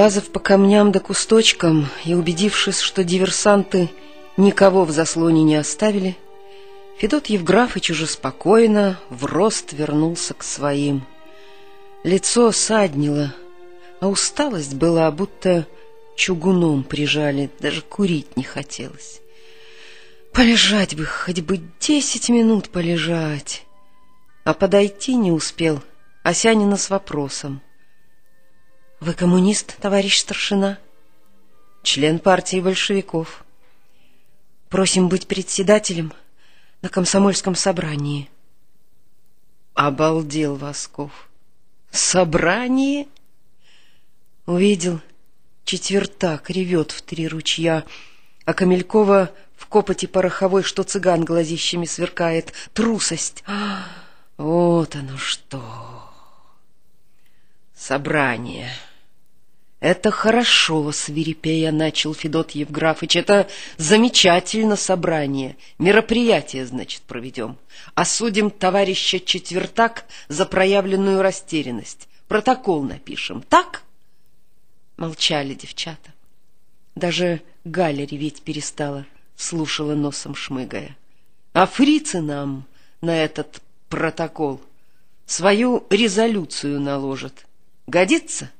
Полазав по камням да кусточкам и убедившись, что диверсанты никого в заслоне не оставили, Федот Евграфыч уже спокойно в рост вернулся к своим. Лицо саднило, а усталость была, будто чугуном прижали, даже курить не хотелось. Полежать бы, хоть бы десять минут полежать. А подойти не успел Осянина с вопросом. — Вы коммунист, товарищ старшина? — Член партии большевиков. — Просим быть председателем на комсомольском собрании. Обалдел Восков. — Собрание? Увидел, четвертак ревет в три ручья, а Камелькова в копоти пороховой, что цыган глазищами сверкает. Трусость! Вот оно что! Собрание. Это хорошо, свирепея начал Федот Евграфыч. Это замечательно собрание. Мероприятие, значит, проведем. Осудим товарища Четвертак за проявленную растерянность. Протокол напишем. Так? Молчали девчата. Даже Галя реветь перестала слушала носом шмыгая. А фрицы нам на этот протокол свою резолюцию наложат. Годится?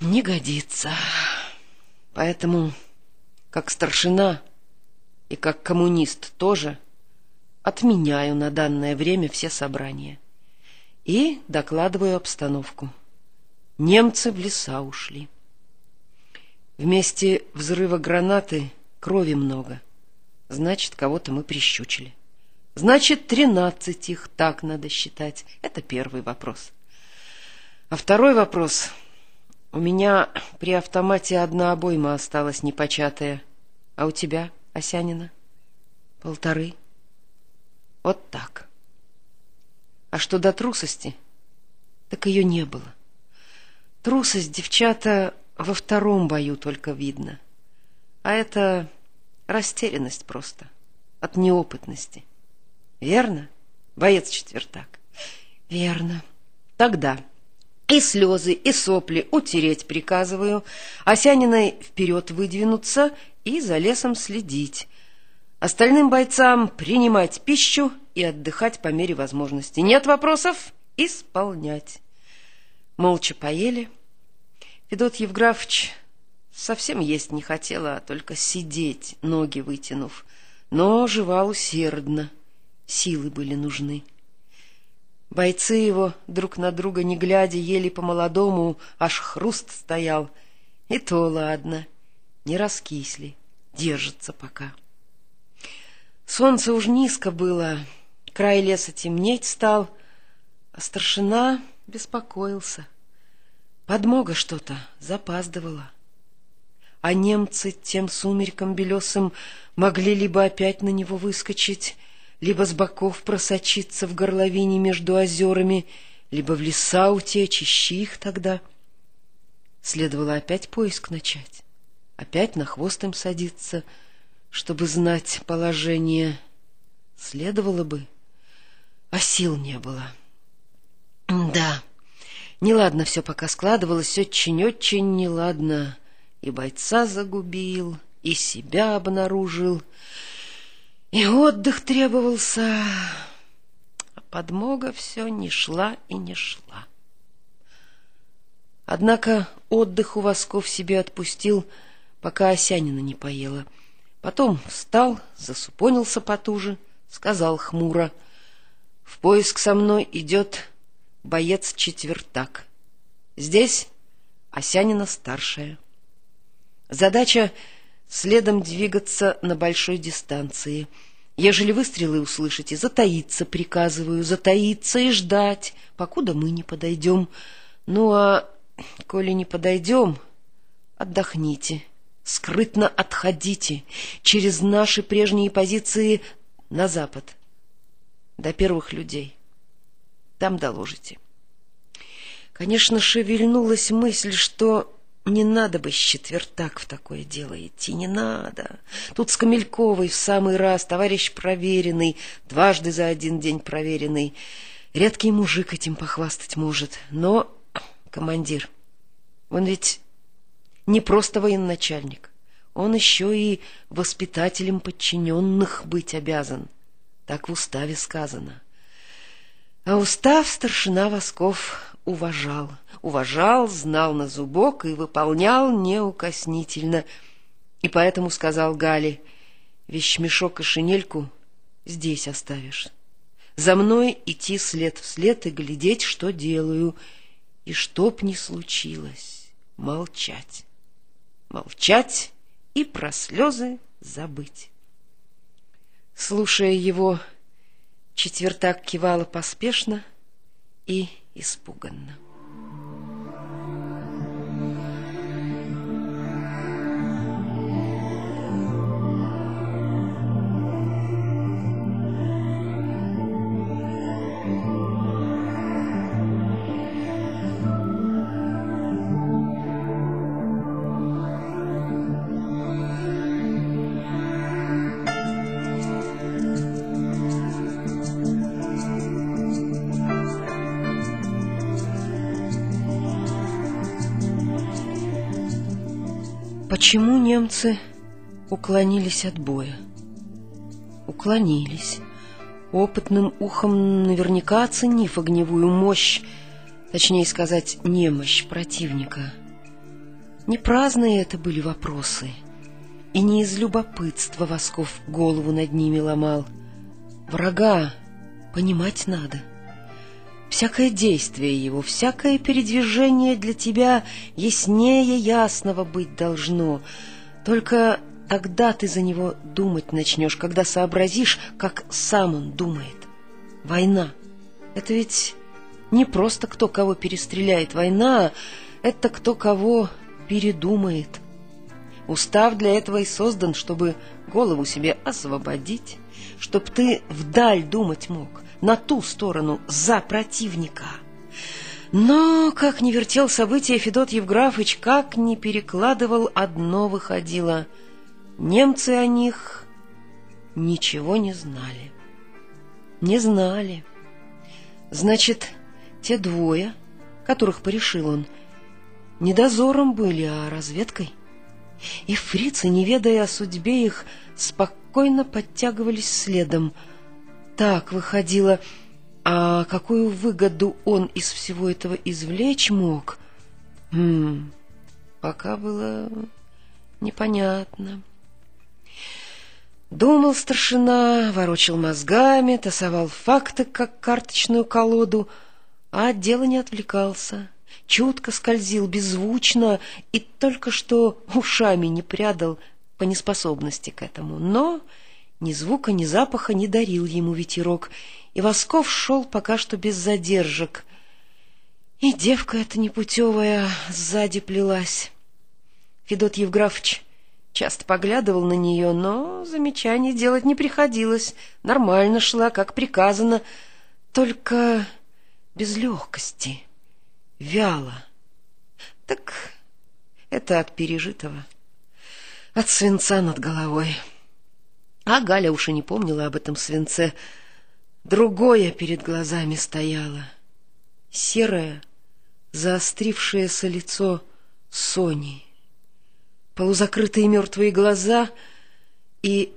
Не годится. Поэтому, как старшина и как коммунист тоже, отменяю на данное время все собрания и докладываю обстановку. Немцы в леса ушли. Вместе взрыва гранаты Крови много. Значит, кого-то мы прищучили. Значит, тринадцать их так надо считать. Это первый вопрос. А второй вопрос. У меня при автомате одна обойма осталась непочатая. А у тебя, Осянина? Полторы. Вот так. А что до трусости? Так ее не было. Трусость, девчата, во втором бою только видно. — а это растерянность просто от неопытности. Верно, боец четвертак? Верно. Тогда и слезы, и сопли утереть приказываю, Осяниной вперед выдвинуться и за лесом следить. Остальным бойцам принимать пищу и отдыхать по мере возможности. Нет вопросов? Исполнять. Молча поели. Федот Евграфович Совсем есть не хотела, а только сидеть, ноги вытянув. Но жевал усердно. Силы были нужны. Бойцы его, друг на друга не глядя, ели по-молодому, аж хруст стоял. И то ладно, не раскисли, держатся пока. Солнце уж низко было, край леса темнеть стал, а старшина беспокоился. Подмога что-то запаздывала а немцы тем сумерком белесым могли либо опять на него выскочить, либо с боков просочиться в горловине между озерами, либо в леса утечь, ищи их тогда. Следовало опять поиск начать, опять на хвост им садиться, чтобы знать положение. Следовало бы, а сил не было. Да, неладно все пока складывалось, очень-очень неладно и бойца загубил, и себя обнаружил, и отдых требовался, а подмога все не шла и не шла. Однако отдых у Восков себе отпустил, пока Осянина не поела. Потом встал, засупонился потуже, сказал хмуро, «В поиск со мной идет боец-четвертак. Здесь Осянина старшая». Задача — следом двигаться на большой дистанции. Ежели выстрелы услышите, затаиться приказываю, затаиться и ждать, покуда мы не подойдем. Ну а коли не подойдем, отдохните, скрытно отходите через наши прежние позиции на запад, до первых людей. Там доложите. Конечно, шевельнулась мысль, что не надо бы с четвертак в такое дело идти, не надо. Тут с Камельковой в самый раз, товарищ проверенный, дважды за один день проверенный. Редкий мужик этим похвастать может, но, командир, Он ведь не просто военачальник, он еще и воспитателем подчиненных быть обязан. Так в уставе сказано. А устав старшина Восков уважал. Уважал, знал на зубок и выполнял неукоснительно. И поэтому сказал Гале, вещмешок и шинельку здесь оставишь. За мной идти след в след и глядеть, что делаю, и чтоб ни случилось, молчать. Молчать и про слезы забыть. Слушая его, четвертак кивала поспешно и испуганно. Почему немцы уклонились от боя? Уклонились, опытным ухом наверняка оценив огневую мощь, точнее сказать, немощь противника. Не праздные это были вопросы, и не из любопытства Восков голову над ними ломал. Врага понимать надо — Всякое действие его, всякое передвижение для тебя яснее ясного быть должно. Только тогда ты за него думать начнешь, когда сообразишь, как сам он думает. Война — это ведь не просто кто кого перестреляет. Война — это кто кого передумает. Устав для этого и создан, чтобы голову себе освободить, чтоб ты вдаль думать мог — на ту сторону, за противника. Но, как не вертел события Федот Евграфыч, как не перекладывал, одно выходило. Немцы о них ничего не знали. Не знали. Значит, те двое, которых порешил он, не дозором были, а разведкой. И фрицы, не ведая о судьбе их, спокойно подтягивались следом — так выходило. А какую выгоду он из всего этого извлечь мог? Хм, пока было непонятно. Думал старшина, ворочил мозгами, тасовал факты, как карточную колоду, а от дела не отвлекался. Чутко скользил, беззвучно и только что ушами не прядал по неспособности к этому. Но ни звука, ни запаха не дарил ему ветерок, и Восков шел пока что без задержек. И девка эта непутевая сзади плелась. Федот Евграфович часто поглядывал на нее, но замечаний делать не приходилось. Нормально шла, как приказано, только без легкости, вяло. Так это от пережитого, от свинца над головой. А Галя уж и не помнила об этом свинце. Другое перед глазами стояло. Серое, заострившееся лицо Сони. Полузакрытые мертвые глаза и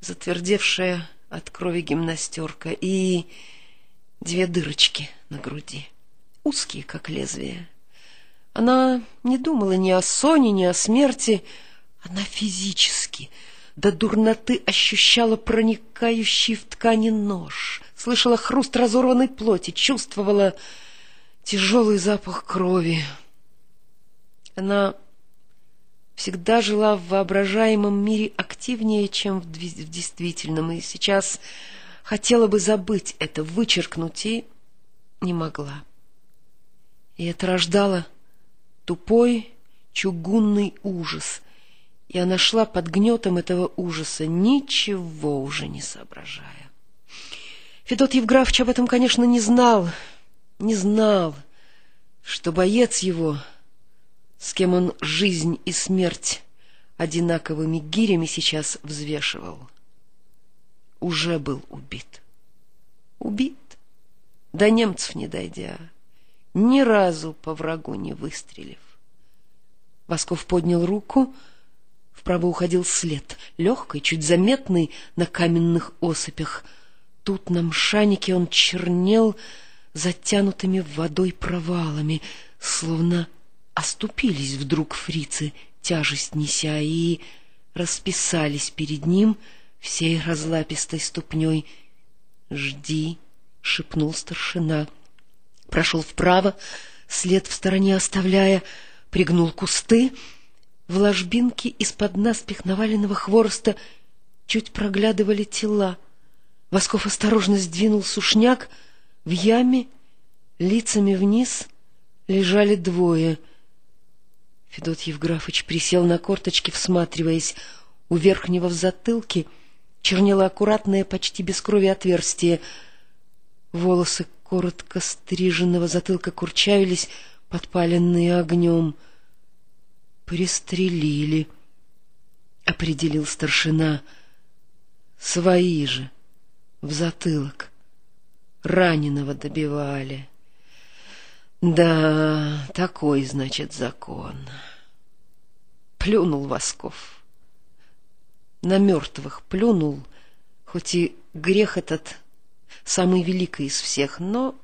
затвердевшая от крови гимнастерка и две дырочки на груди, узкие, как лезвие. Она не думала ни о Соне, ни о смерти, она физически — до дурноты ощущала проникающий в ткани нож, слышала хруст разорванной плоти, чувствовала тяжелый запах крови. Она всегда жила в воображаемом мире активнее, чем в действительном, и сейчас хотела бы забыть это, вычеркнуть, и не могла. И это рождало тупой чугунный ужас — и она шла под гнетом этого ужаса, ничего уже не соображая. Федот Евграфович об этом, конечно, не знал, не знал, что боец его, с кем он жизнь и смерть одинаковыми гирями сейчас взвешивал, уже был убит. Убит, до немцев не дойдя, ни разу по врагу не выстрелив. Восков поднял руку. Вправо уходил след, легкий, чуть заметный на каменных осыпях. Тут на мшанике он чернел затянутыми водой провалами, словно оступились вдруг фрицы, тяжесть неся, и расписались перед ним всей разлапистой ступней. «Жди!» — шепнул старшина. Прошел вправо, след в стороне оставляя, пригнул кусты. В ложбинке из-под наспех наваленного хвороста чуть проглядывали тела. Восков осторожно сдвинул сушняк. В яме, лицами вниз, лежали двое. Федот Евграфович присел на корточки, всматриваясь. У верхнего в затылке чернело аккуратное, почти без крови отверстие. Волосы коротко стриженного затылка курчавились, подпаленные огнем. «Пристрелили», — определил старшина. «Свои же, в затылок. Раненого добивали». «Да, такой, значит, закон». Плюнул Восков. На мертвых плюнул, хоть и грех этот самый великий из всех, но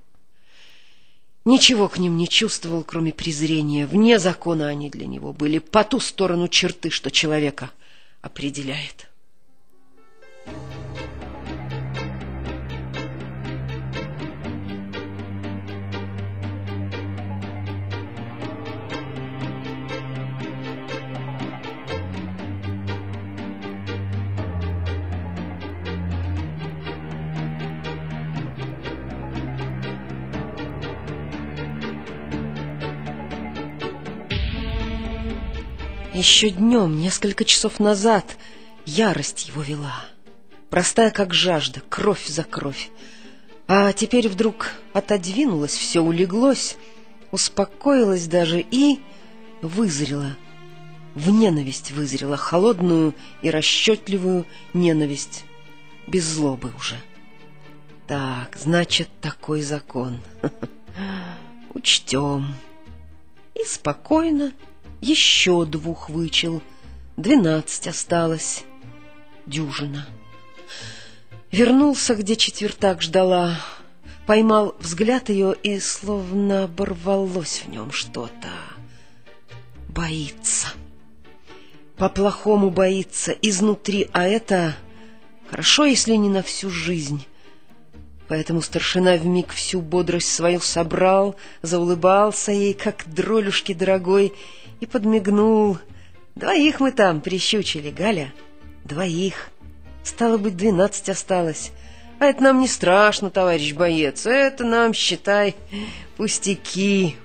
ничего к ним не чувствовал, кроме презрения. Вне закона они для него были, по ту сторону черты, что человека определяет. Еще днем, несколько часов назад, ярость его вела. Простая, как жажда, кровь за кровь. А теперь вдруг отодвинулось, все улеглось, успокоилось даже и вызрело. В ненависть вызрела, холодную и расчетливую ненависть, без злобы уже. Так, значит, такой закон. Учтем. И спокойно еще двух вычел, двенадцать осталось, дюжина. Вернулся, где четвертак ждала, поймал взгляд ее и словно оборвалось в нем что-то. Боится. По-плохому боится, изнутри, а это хорошо, если не на всю жизнь. Поэтому старшина вмиг всю бодрость свою собрал, заулыбался ей, как дролюшки дорогой, и подмигнул. Двоих мы там прищучили, Галя. Двоих. Стало быть, двенадцать осталось. А это нам не страшно, товарищ боец. Это нам, считай, пустяки.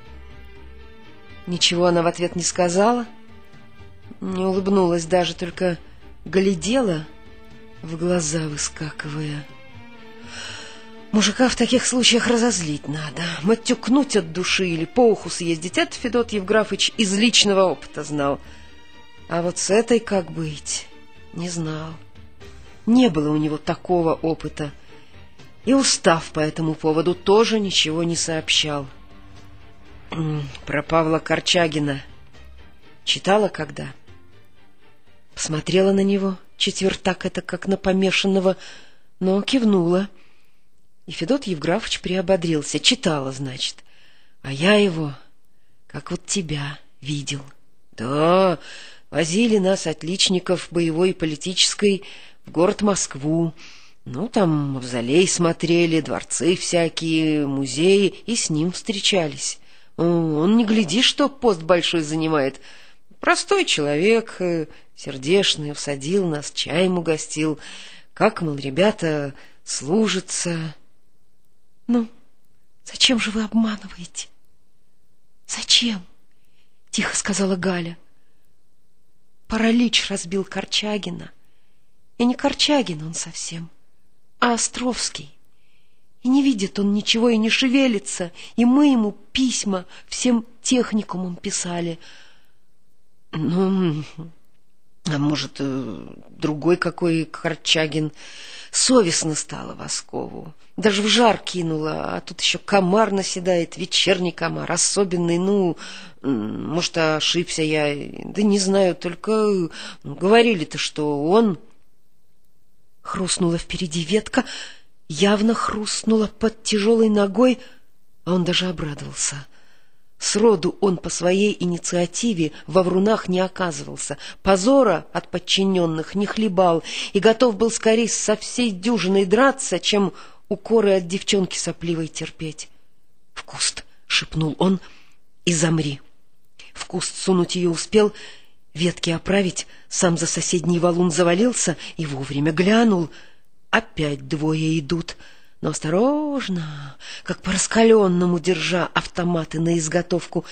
Ничего она в ответ не сказала, не улыбнулась даже, только глядела, в глаза выскакивая. Мужика в таких случаях разозлить надо, матюкнуть от души или по уху съездить. Это Федот Евграфович из личного опыта знал. А вот с этой как быть, не знал. Не было у него такого опыта. И устав по этому поводу тоже ничего не сообщал. Про Павла Корчагина читала когда? Посмотрела на него, четвертак это как на помешанного, но кивнула — и Федот Евграфович приободрился. Читала, значит. А я его, как вот тебя, видел. Да, возили нас, отличников боевой и политической, в город Москву. Ну, там мавзолей смотрели, дворцы всякие, музеи, и с ним встречались. Он, не гляди, что пост большой занимает. Простой человек, э, сердешный, всадил нас, чаем угостил. Как, мол, ребята, служатся... Ну, зачем же вы обманываете? Зачем? Тихо сказала Галя. Паралич разбил Корчагина. И не Корчагин он совсем, а Островский. И не видит он ничего и не шевелится, и мы ему письма всем техникумам писали. Ну, А может, э, другой какой Корчагин. Совестно стало Воскову. Даже в жар кинула, а тут еще комар наседает, вечерний комар, особенный, ну, может, ошибся я, да не знаю, только ну, говорили-то, что он... Хрустнула впереди ветка, явно хрустнула под тяжелой ногой, а он даже обрадовался — Сроду он по своей инициативе во врунах не оказывался, позора от подчиненных не хлебал и готов был скорее со всей дюжиной драться, чем укоры от девчонки сопливой терпеть. — В куст! — шепнул он, — и замри. В куст сунуть ее успел, ветки оправить, сам за соседний валун завалился и вовремя глянул. Опять двое идут — но осторожно, как по раскаленному, держа автоматы на изготовку.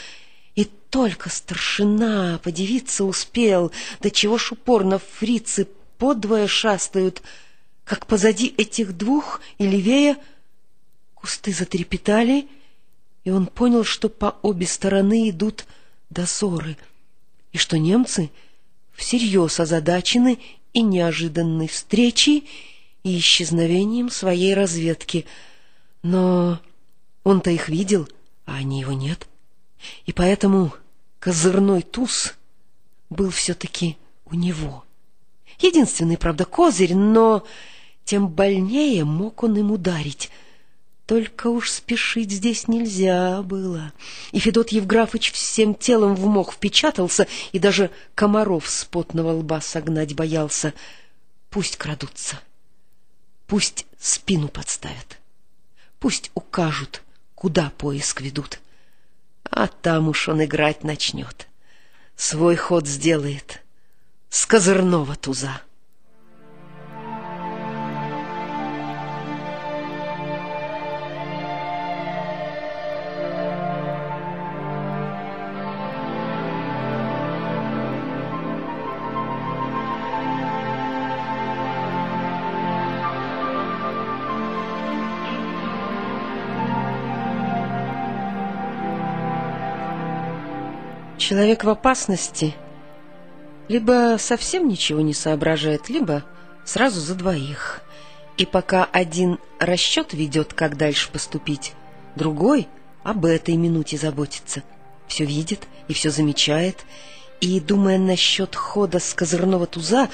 И только старшина подивиться успел, до чего ж упорно фрицы подвое шастают, как позади этих двух и левее кусты затрепетали, и он понял, что по обе стороны идут дозоры, и что немцы всерьез озадачены и неожиданной встречей, и исчезновением своей разведки. Но он-то их видел, а они его нет. И поэтому козырной туз был все-таки у него. Единственный, правда, козырь, но тем больнее мог он им ударить. Только уж спешить здесь нельзя было. И Федот Евграфыч всем телом в мох впечатался и даже комаров с потного лба согнать боялся. Пусть крадутся. Пусть спину подставят, пусть укажут, куда поиск ведут. А там уж он играть начнет, свой ход сделает с козырного туза. Человек в опасности либо совсем ничего не соображает, либо сразу за двоих. И пока один расчет ведет, как дальше поступить, другой об этой минуте заботится. Все видит и все замечает, и, думая насчет хода с козырного туза,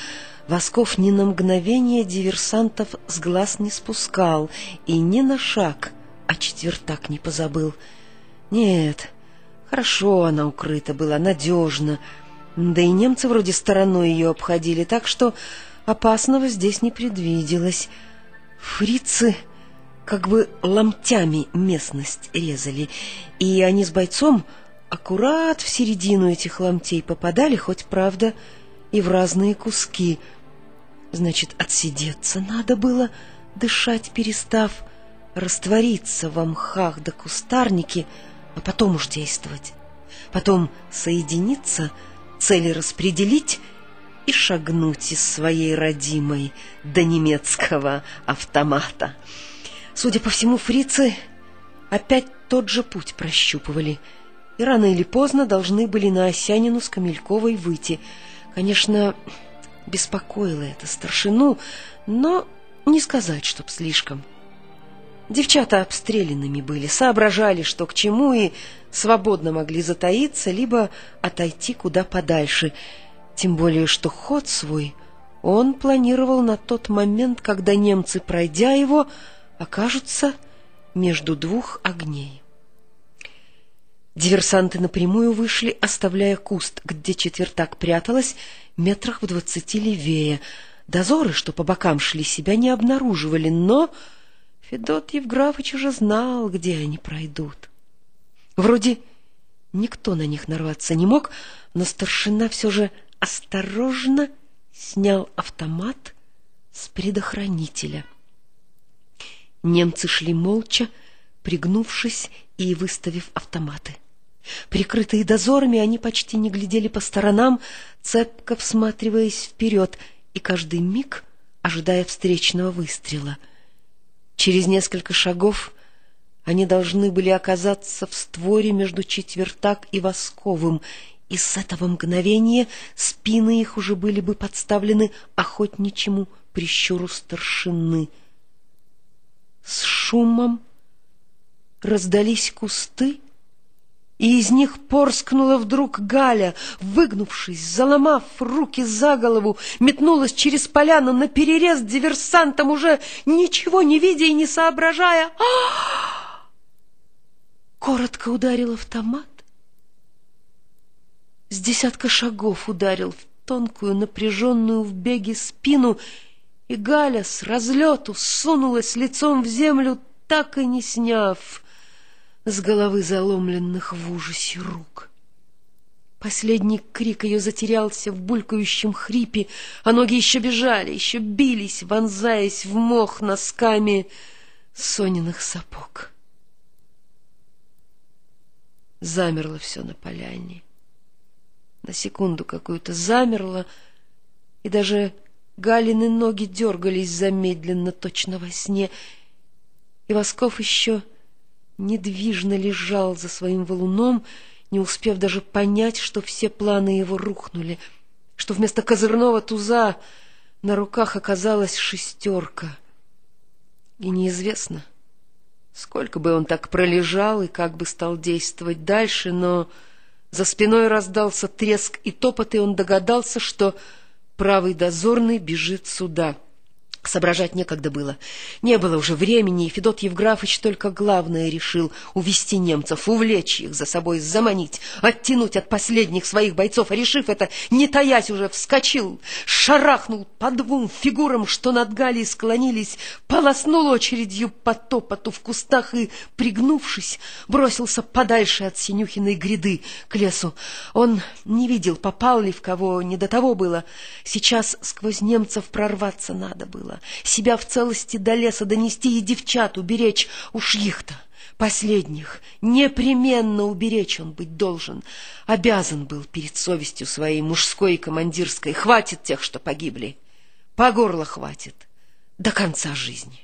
Восков ни на мгновение диверсантов с глаз не спускал и ни на шаг, а четвертак не позабыл. Нет, Хорошо она укрыта была, надежно. Да и немцы вроде стороной ее обходили, так что опасного здесь не предвиделось. Фрицы как бы ломтями местность резали, и они с бойцом аккурат в середину этих ломтей попадали, хоть, правда, и в разные куски. Значит, отсидеться надо было, дышать перестав, раствориться в мхах да кустарнике — а потом уж действовать. Потом соединиться, цели распределить и шагнуть из своей родимой до немецкого автомата. Судя по всему, фрицы опять тот же путь прощупывали, и рано или поздно должны были на Осянину с Камельковой выйти. Конечно, беспокоило это старшину, но не сказать, чтоб слишком. Девчата обстрелянными были, соображали, что к чему, и свободно могли затаиться, либо отойти куда подальше. Тем более, что ход свой он планировал на тот момент, когда немцы, пройдя его, окажутся между двух огней. Диверсанты напрямую вышли, оставляя куст, где четвертак пряталась, метрах в двадцати левее. Дозоры, что по бокам шли, себя не обнаруживали, но Федот Евграфыч уже знал, где они пройдут. Вроде никто на них нарваться не мог, но старшина все же осторожно снял автомат с предохранителя. Немцы шли молча, пригнувшись и выставив автоматы. Прикрытые дозорами, они почти не глядели по сторонам, цепко всматриваясь вперед, и каждый миг ожидая встречного выстрела — Через несколько шагов они должны были оказаться в створе между четвертак и восковым, и с этого мгновения спины их уже были бы подставлены охотничьему прищуру старшины. С шумом раздались кусты, и из них порскнула вдруг Галя, выгнувшись, заломав руки за голову, метнулась через поляну на перерез диверсантам, уже ничего не видя и не соображая. А -а -а! Коротко ударил автомат. С десятка шагов ударил в тонкую, напряженную в беге спину, и Галя с разлету сунулась лицом в землю, так и не сняв с головы заломленных в ужасе рук. Последний крик ее затерялся в булькающем хрипе, а ноги еще бежали, еще бились, вонзаясь в мох носками Сониных сапог. Замерло все на поляне. На секунду какую-то замерло, и даже Галины ноги дергались замедленно, точно во сне, и Восков еще недвижно лежал за своим валуном, не успев даже понять, что все планы его рухнули, что вместо козырного туза на руках оказалась шестерка. И неизвестно, сколько бы он так пролежал и как бы стал действовать дальше, но за спиной раздался треск и топот, и он догадался, что правый дозорный бежит сюда — Соображать некогда было. Не было уже времени, и Федот Евграфович только главное решил — увести немцев, увлечь их за собой, заманить, оттянуть от последних своих бойцов. А решив это, не таясь уже, вскочил, шарахнул по двум фигурам, что над Галей склонились, полоснул очередью по топоту в кустах и, пригнувшись, бросился подальше от Синюхиной гряды к лесу. Он не видел, попал ли в кого, не до того было. Сейчас сквозь немцев прорваться надо было дело, себя в целости до леса донести и девчат уберечь, уж их-то, последних, непременно уберечь он быть должен, обязан был перед совестью своей мужской и командирской, хватит тех, что погибли, по горло хватит, до конца жизни.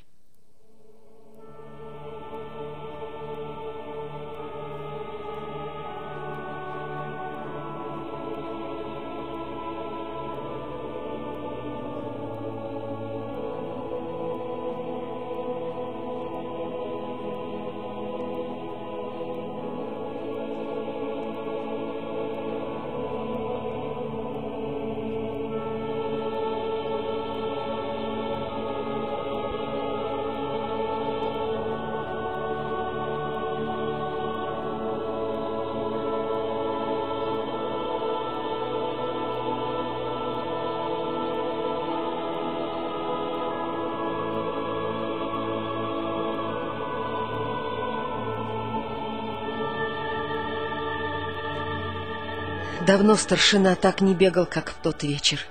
Давно старшина так не бегал, как в тот вечер.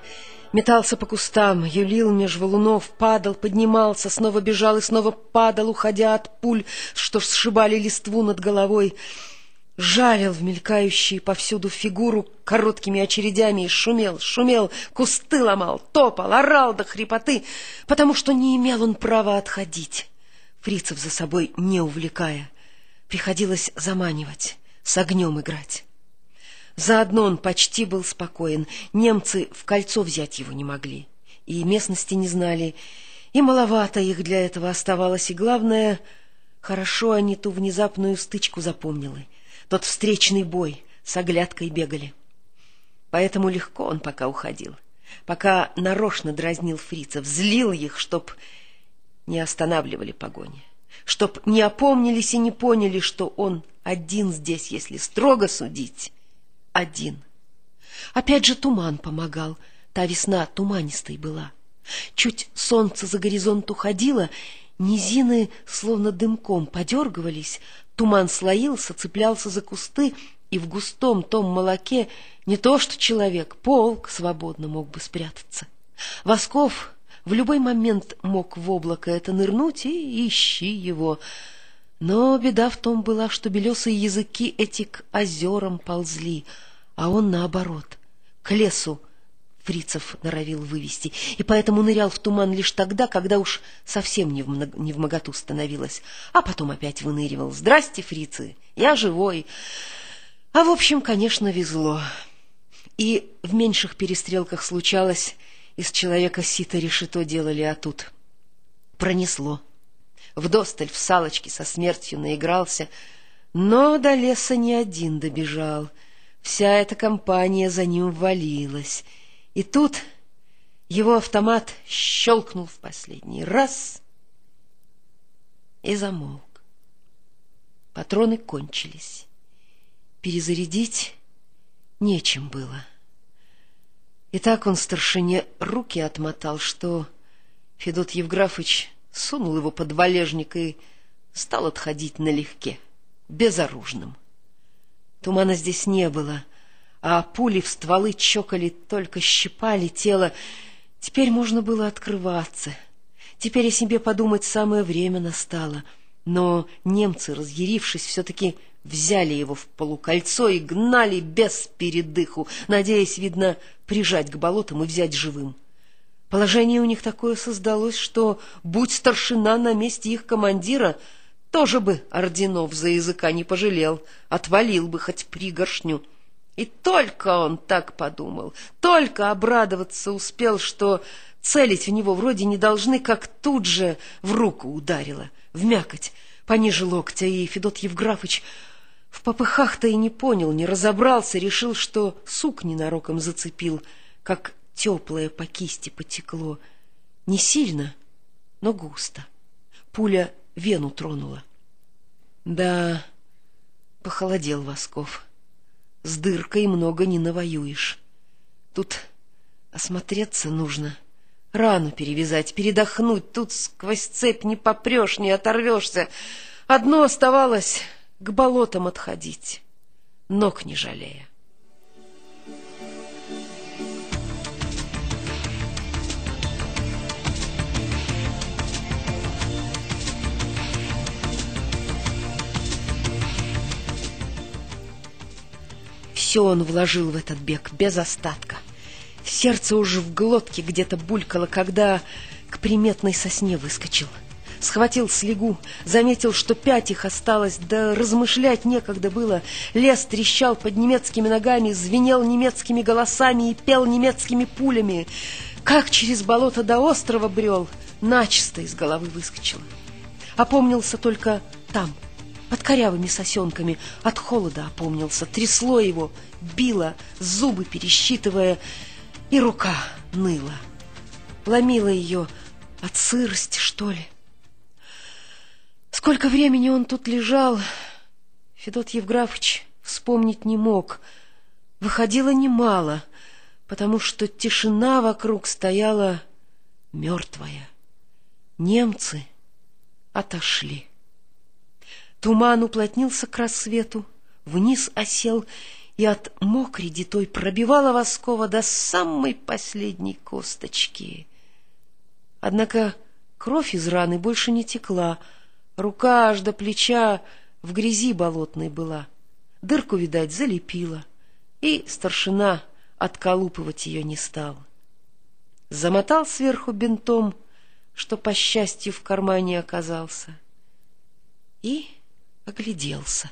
Метался по кустам, юлил меж валунов, падал, поднимался, снова бежал и снова падал, уходя от пуль, что сшибали листву над головой. Жалил в мелькающие повсюду фигуру короткими очередями и шумел, шумел, кусты ломал, топал, орал до хрипоты, потому что не имел он права отходить, фрицев за собой не увлекая. Приходилось заманивать, с огнем играть. Заодно он почти был спокоен. Немцы в кольцо взять его не могли. И местности не знали. И маловато их для этого оставалось. И главное, хорошо они ту внезапную стычку запомнили. Тот встречный бой с оглядкой бегали. Поэтому легко он пока уходил. Пока нарочно дразнил фрицев, злил их, чтоб не останавливали погони. Чтоб не опомнились и не поняли, что он один здесь, если строго судить один. Опять же туман помогал, та весна туманистой была. Чуть солнце за горизонт уходило, низины словно дымком подергивались, туман слоился, цеплялся за кусты, и в густом том молоке не то что человек, полк свободно мог бы спрятаться. Восков в любой момент мог в облако это нырнуть и ищи его. Но беда в том была, что белесые языки эти к озерам ползли — а он наоборот, к лесу фрицев норовил вывести, и поэтому нырял в туман лишь тогда, когда уж совсем не в, много, не в моготу становилось, а потом опять выныривал. «Здрасте, фрицы, я живой!» А в общем, конечно, везло. И в меньших перестрелках случалось, из человека сито решето делали, а тут пронесло. Вдосталь в салочки со смертью наигрался, но до леса не один добежал. Вся эта компания за ним валилась. И тут его автомат щелкнул в последний раз и замолк. Патроны кончились. Перезарядить нечем было. И так он старшине руки отмотал, что Федот Евграфович сунул его под валежник и стал отходить налегке, безоружным. Тумана здесь не было, а пули в стволы чокали, только щипали тело. Теперь можно было открываться. Теперь о себе подумать самое время настало. Но немцы, разъярившись, все-таки взяли его в полукольцо и гнали без передыху, надеясь, видно, прижать к болотам и взять живым. Положение у них такое создалось, что, будь старшина на месте их командира, тоже бы орденов за языка не пожалел, отвалил бы хоть пригоршню. И только он так подумал, только обрадоваться успел, что целить в него вроде не должны, как тут же в руку ударило, в мякоть, пониже локтя, и Федот Евграфыч в попыхах-то и не понял, не разобрался, решил, что сук ненароком зацепил, как теплое по кисти потекло. Не сильно, но густо. Пуля вену тронула. Да, похолодел Восков. С дыркой много не навоюешь. Тут осмотреться нужно, рану перевязать, передохнуть. Тут сквозь цепь не попрешь, не оторвешься. Одно оставалось — к болотам отходить, ног не жалея. Все он вложил в этот бег, без остатка. Сердце уже в глотке где-то булькало, когда к приметной сосне выскочил. Схватил слегу, заметил, что пять их осталось, да размышлять некогда было. Лес трещал под немецкими ногами, звенел немецкими голосами и пел немецкими пулями. Как через болото до острова брел, начисто из головы выскочил. Опомнился только там — под корявыми сосенками, от холода опомнился, трясло его, било, зубы пересчитывая, и рука ныла. Ломила ее от сырости, что ли. Сколько времени он тут лежал, Федот Евграфович вспомнить не мог. Выходило немало, потому что тишина вокруг стояла мертвая. Немцы отошли. Туман уплотнился к рассвету, вниз осел, и от мокрой детой пробивала Воскова до самой последней косточки. Однако кровь из раны больше не текла, рука аж до плеча в грязи болотной была. Дырку, видать, залепила, и старшина отколупывать ее не стал. Замотал сверху бинтом, что, по счастью, в кармане оказался, и огляделся.